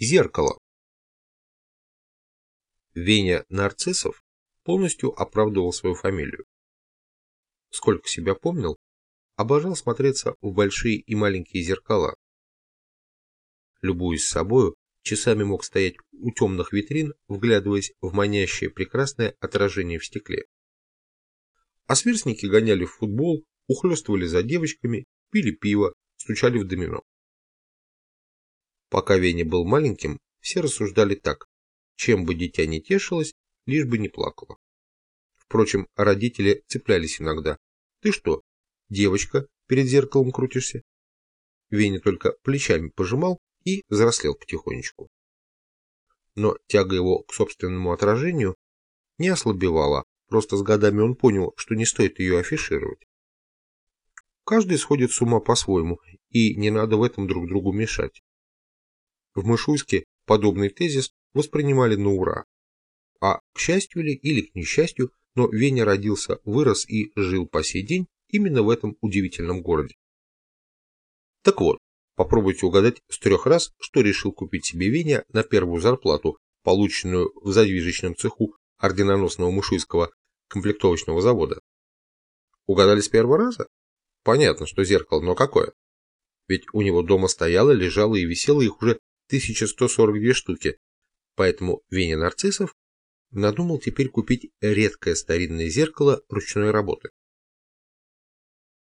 Зеркало. Веня Нарциссов полностью оправдывал свою фамилию. Сколько себя помнил, обожал смотреться в большие и маленькие зеркала. Любуясь собою, часами мог стоять у темных витрин, вглядываясь в манящее прекрасное отражение в стекле. А сверстники гоняли в футбол, ухлёстывали за девочками, пили пиво, стучали в домино. Пока Веня был маленьким, все рассуждали так, чем бы дитя не тешилось, лишь бы не плакало. Впрочем, родители цеплялись иногда. Ты что, девочка, перед зеркалом крутишься? Веня только плечами пожимал и взрослел потихонечку. Но тяга его к собственному отражению не ослабевала, просто с годами он понял, что не стоит ее афишировать. Каждый сходит с ума по-своему, и не надо в этом друг другу мешать. В Мышуйске подобный тезис воспринимали на ура. А к счастью ли или к несчастью, но Веня родился, вырос и жил по сей день именно в этом удивительном городе. Так вот, попробуйте угадать с трех раз, что решил купить себе Веня на первую зарплату, полученную в задвижечном цеху орденоносного Мышуйского комплектовочного завода. Угадали с первого раза? Понятно, что зеркало, но какое? Ведь у него дома стояло, лежало и висело их уже 1142 штуки, поэтому Веня Нарциссов надумал теперь купить редкое старинное зеркало ручной работы.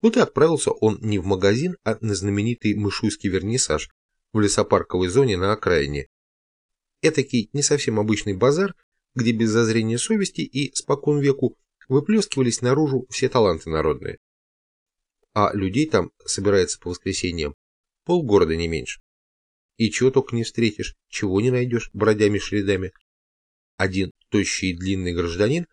Вот и отправился он не в магазин, а на знаменитый мышуйский вернисаж в лесопарковой зоне на окраине. Этакий не совсем обычный базар, где без зазрения совести и спокон веку выплескивались наружу все таланты народные. А людей там собирается по воскресеньям полгорода не меньше. И чего только не встретишь, чего не найдешь бродями шредами. Один тощий и длинный гражданин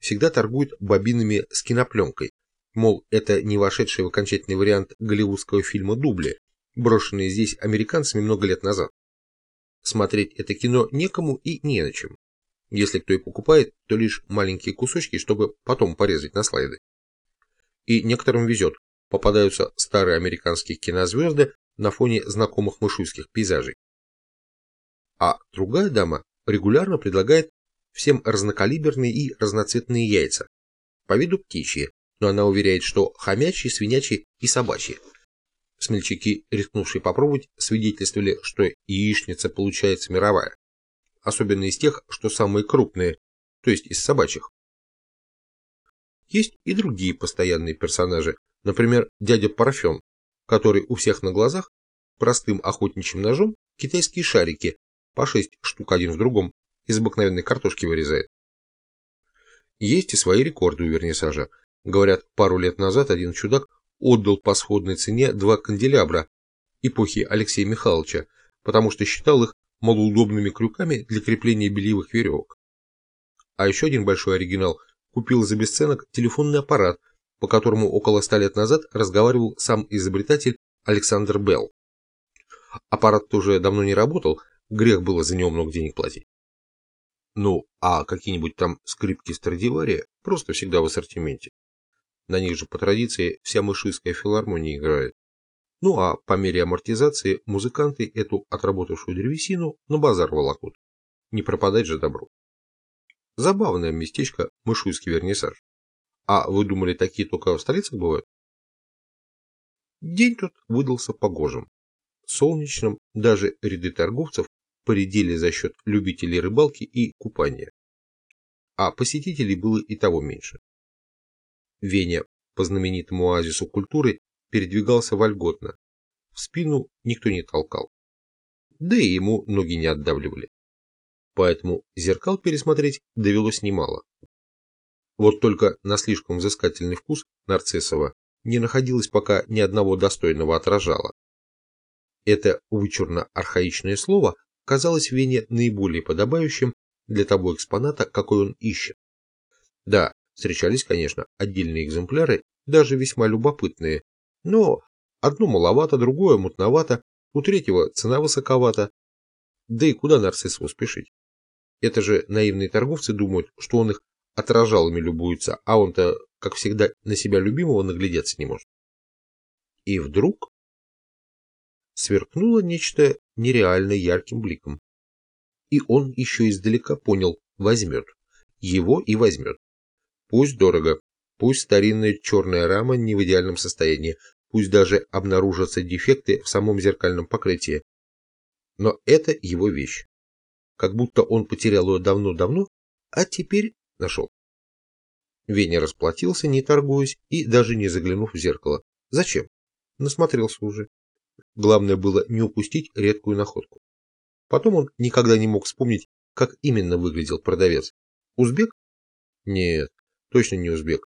всегда торгует бобинами с кинопленкой. Мол, это не вошедший в окончательный вариант голливудского фильма «Дубли», брошенные здесь американцами много лет назад. Смотреть это кино некому и не на чем. Если кто и покупает, то лишь маленькие кусочки, чтобы потом порезать на слайды. И некоторым везет. Попадаются старые американские кинозвезды, на фоне знакомых мышуйских пейзажей. А другая дама регулярно предлагает всем разнокалиберные и разноцветные яйца, по виду птичьи, но она уверяет, что хомячьи, свинячьи и собачьи. Смельчаки, рискнувшие попробовать, свидетельствовали, что яичница получается мировая, особенно из тех, что самые крупные, то есть из собачьих. Есть и другие постоянные персонажи, например, дядя Парфен, который у всех на глазах простым охотничьим ножом китайские шарики, по шесть штук один в другом, из обыкновенной картошки вырезает. Есть и свои рекорды у вернисажа. Говорят, пару лет назад один чудак отдал по сходной цене два канделябра эпохи Алексея Михайловича, потому что считал их малоудобными крюками для крепления бельевых веревок. А еще один большой оригинал купил за бесценок телефонный аппарат по которому около ста лет назад разговаривал сам изобретатель Александр Белл. Аппарат уже давно не работал, грех было за него много денег платить. Ну, а какие-нибудь там скрипки Страдивария просто всегда в ассортименте. На них же по традиции вся мышистская филармония играет. Ну а по мере амортизации музыканты эту отработавшую древесину на базар волокут. Не пропадать же добру. Забавное местечко Мышуйский вернисаж. А вы думали, такие только в столицах бывают? День тут выдался погожим. Солнечным даже ряды торговцев поредели за счет любителей рыбалки и купания. А посетителей было и того меньше. Веня по знаменитому оазису культуры передвигался вольготно. В спину никто не толкал. Да и ему ноги не отдавливали. Поэтому зеркал пересмотреть довелось немало. Вот только на слишком взыскательный вкус Нарциссова не находилось пока ни одного достойного отражала. Это вычурно-архаичное слово казалось Вене наиболее подобающим для того экспоната, какой он ищет. Да, встречались, конечно, отдельные экземпляры, даже весьма любопытные, но одно маловато, другое мутновато, у третьего цена высоковата. Да и куда Нарциссову спешить? Это же наивные торговцы думают, что он их отражалами любуется, а он-то, как всегда, на себя любимого наглядеться не может. И вдруг сверкнуло нечто нереально ярким бликом. И он еще издалека понял, возьмет. Его и возьмет. Пусть дорого, пусть старинная черная рама не в идеальном состоянии, пусть даже обнаружатся дефекты в самом зеркальном покрытии. Но это его вещь. Как будто он потерял ее давно-давно, а теперь нашел. Веня расплатился, не торгуясь и даже не заглянув в зеркало. Зачем? Насмотрелся уже. Главное было не упустить редкую находку. Потом он никогда не мог вспомнить, как именно выглядел продавец. Узбек? Нет, точно не узбек.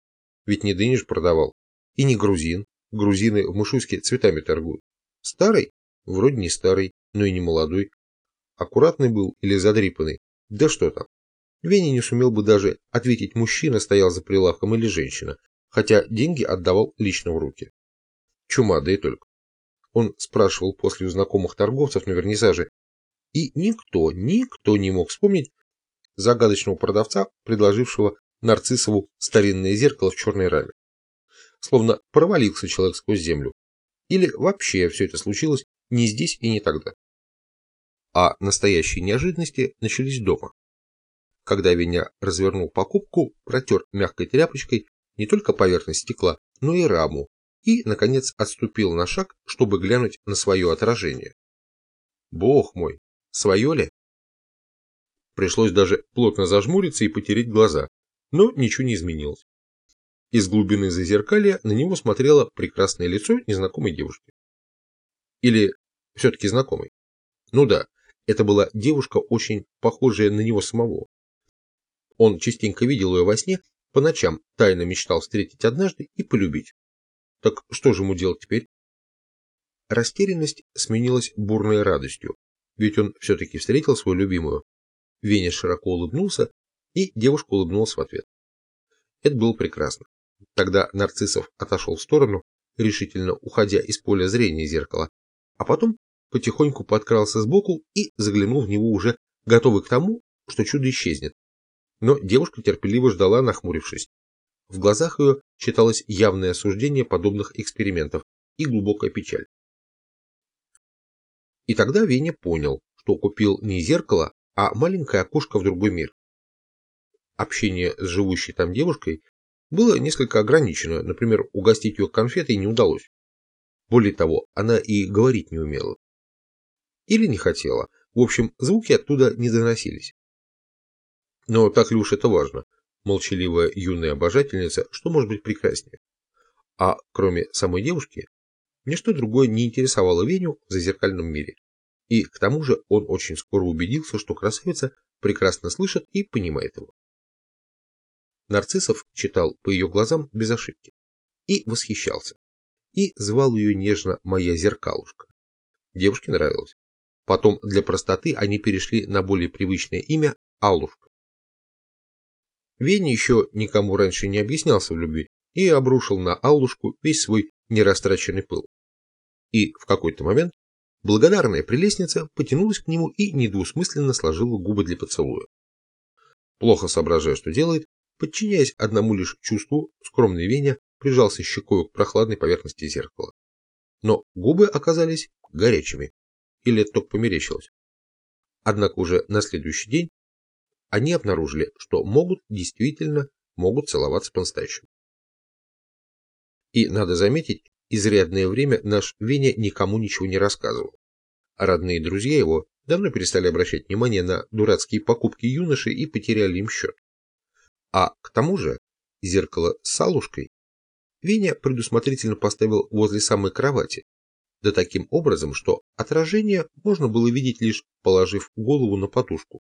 Ведь не дыниш продавал. И не грузин. Грузины в Мышуйске цветами торгуют. Старый? Вроде не старый, но и не молодой. Аккуратный был или задрипанный? Да что там. Веня не сумел бы даже ответить, мужчина стоял за прилавком или женщина, хотя деньги отдавал лично в руки. Чума, да и только. Он спрашивал после у знакомых торговцев на вернисаже, и никто, никто не мог вспомнить загадочного продавца, предложившего Нарциссову старинное зеркало в черной раме. Словно провалился человек сквозь землю. Или вообще все это случилось не здесь и не тогда. А настоящие неожиданности начались дома. Когда Веня развернул покупку, протер мягкой тряпочкой не только поверхность стекла, но и раму, и, наконец, отступил на шаг, чтобы глянуть на свое отражение. Бог мой, свое ли? Пришлось даже плотно зажмуриться и потереть глаза, но ничего не изменилось. Из глубины зазеркалья на него смотрело прекрасное лицо незнакомой девушки. Или все-таки знакомой. Ну да, это была девушка, очень похожая на него самого. Он частенько видел ее во сне, по ночам тайно мечтал встретить однажды и полюбить. Так что же ему делать теперь? Растерянность сменилась бурной радостью, ведь он все-таки встретил свою любимую. Веня широко улыбнулся, и девушка улыбнулась в ответ. Это было прекрасно. Тогда Нарциссов отошел в сторону, решительно уходя из поля зрения зеркала, а потом потихоньку подкрался сбоку и заглянул в него уже, готовый к тому, что чудо исчезнет. Но девушка терпеливо ждала, нахмурившись. В глазах ее читалось явное осуждение подобных экспериментов и глубокая печаль. И тогда Веня понял, что купил не зеркало, а маленькое окошко в другой мир. Общение с живущей там девушкой было несколько ограничено, например, угостить ее конфетой не удалось. Более того, она и говорить не умела. Или не хотела. В общем, звуки оттуда не доносились. Но так ли уж это важно? молчаливая юная обожательница, что может быть прекраснее. А кроме самой девушки, ничто другое не интересовало Веню в зазеркальном мире. И к тому же он очень скоро убедился, что красавица прекрасно слышит и понимает его. Нарциссов читал по ее глазам без ошибки. И восхищался. И звал ее нежно «моя зеркалушка». Девушке нравилось. Потом для простоты они перешли на более привычное имя Аллушка. Веня еще никому раньше не объяснялся в любви и обрушил на Аллушку весь свой нерастраченный пыл. И в какой-то момент благодарная прелестница потянулась к нему и недвусмысленно сложила губы для поцелуя. Плохо соображая, что делает, подчиняясь одному лишь чувству, скромный Веня прижался щекой к прохладной поверхности зеркала. Но губы оказались горячими. Или это только померещилось. Однако уже на следующий день они обнаружили, что могут действительно могут целоваться по-настоящему. И, надо заметить, изрядное время наш Веня никому ничего не рассказывал. А родные друзья его давно перестали обращать внимание на дурацкие покупки юноши и потеряли им счет. А к тому же зеркало с салушкой Веня предусмотрительно поставил возле самой кровати, да таким образом, что отражение можно было видеть лишь положив голову на подушку.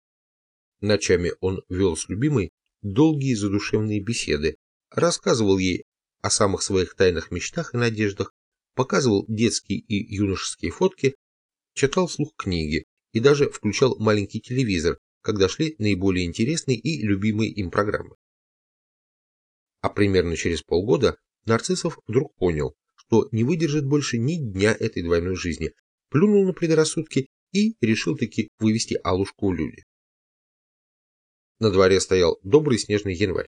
Ночами он вел с любимой долгие задушевные беседы, рассказывал ей о самых своих тайных мечтах и надеждах, показывал детские и юношеские фотки, читал вслух книги и даже включал маленький телевизор, когда шли наиболее интересные и любимые им программы. А примерно через полгода Нарциссов вдруг понял, что не выдержит больше ни дня этой двойной жизни, плюнул на предрассудки и решил таки вывести Алушку в люди. На дворе стоял добрый снежный январь.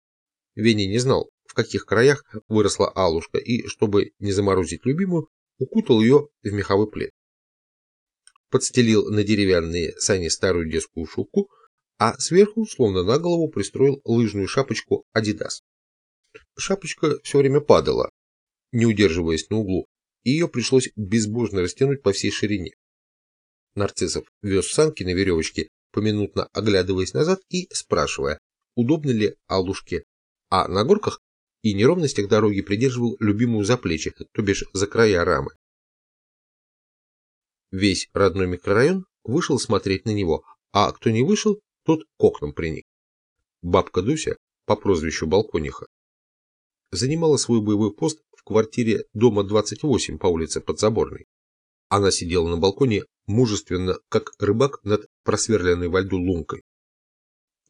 Веня не знал, в каких краях выросла Алушка, и, чтобы не заморозить любимую, укутал ее в меховой плед. подстелил на деревянные сани старую детскую шубку, а сверху, словно на голову, пристроил лыжную шапочку «Адидас». Шапочка все время падала, не удерживаясь на углу, и ее пришлось безбожно растянуть по всей ширине. Нарциссов вез санки на веревочке, поминутно оглядываясь назад и спрашивая, удобно ли Алушке, а на горках и неровностях дороги придерживал любимую за плечи, то бишь за края рамы. Весь родной микрорайон вышел смотреть на него, а кто не вышел, тот к окнам приник. Бабка Дуся, по прозвищу Балкониха, занимала свой боевой пост в квартире дома 28 по улице Подзаборной. Она сидела на балконе мужественно, как рыбак над просверленной во льду лункой.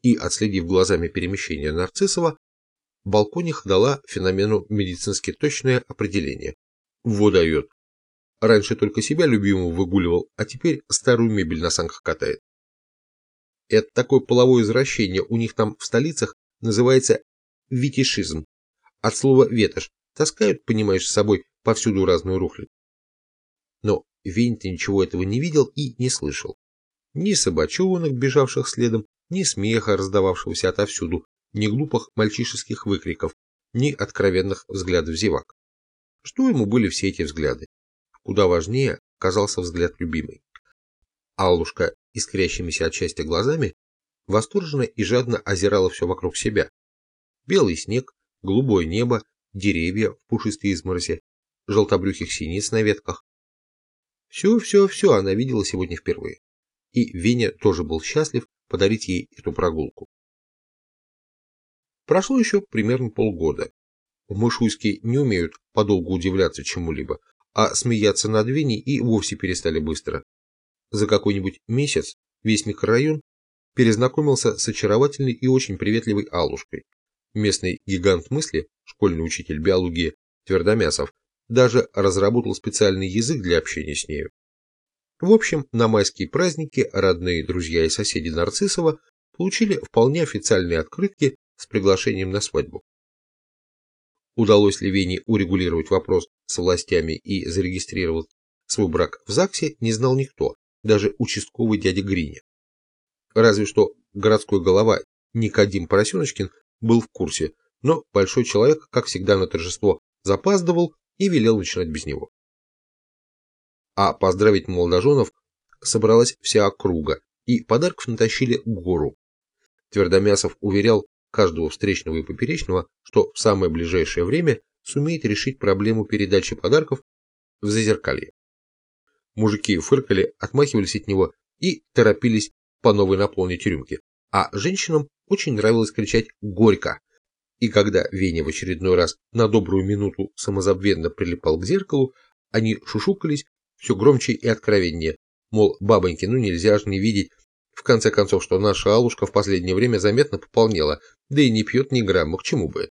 И, отследив глазами перемещение Нарциссова, Балконих дала феномену медицински точное определение. Водает. Раньше только себя любимого выгуливал, а теперь старую мебель на санках катает. Это такое половое извращение у них там в столицах называется витишизм. От слова ветошь. Таскают, понимаешь, с собой повсюду разную рухлядь. Но Вень-то ничего этого не видел и не слышал. Ни собачонок, бежавших следом, ни смеха, раздававшегося отовсюду, ни глупых мальчишеских выкриков, ни откровенных взглядов зевак. Что ему были все эти взгляды? Куда важнее казался взгляд любимой. Аллушка, искрящимися от счастья глазами, восторженно и жадно озирала все вокруг себя. Белый снег, голубое небо, деревья в пушистой измороси, желтобрюхих синиц на ветках, все-все-все она видела сегодня впервые. И Веня тоже был счастлив подарить ей эту прогулку. Прошло еще примерно полгода. В не умеют подолгу удивляться чему-либо, а смеяться над Веней и вовсе перестали быстро. За какой-нибудь месяц весь микрорайон перезнакомился с очаровательной и очень приветливой Алушкой. Местный гигант мысли, школьный учитель биологии Твердомясов, даже разработал специальный язык для общения с нею. В общем, на майские праздники родные друзья и соседи Нарциссова получили вполне официальные открытки с приглашением на свадьбу. Удалось ли Вене урегулировать вопрос с властями и зарегистрировать свой брак в ЗАГСе, не знал никто, даже участковый дядя Гриня. Разве что городской голова Никодим Поросеночкин был в курсе, но большой человек, как всегда на торжество, запаздывал и велел начинать без него. А поздравить молодоженов собралась вся округа, и подарков натащили гору. Твердомясов уверял каждого встречного и поперечного, что в самое ближайшее время сумеет решить проблему передачи подарков в зазеркалье. Мужики фыркали, отмахивались от него и торопились по новой наполнить рюмки, а женщинам очень нравилось кричать «Горько!» И когда Веня в очередной раз на добрую минуту самозабвенно прилипал к зеркалу, они шушукались все громче и откровеннее. Мол, бабоньки, ну нельзя же не видеть, в конце концов, что наша Алушка в последнее время заметно пополнела, да и не пьет ни грамма, к чему бы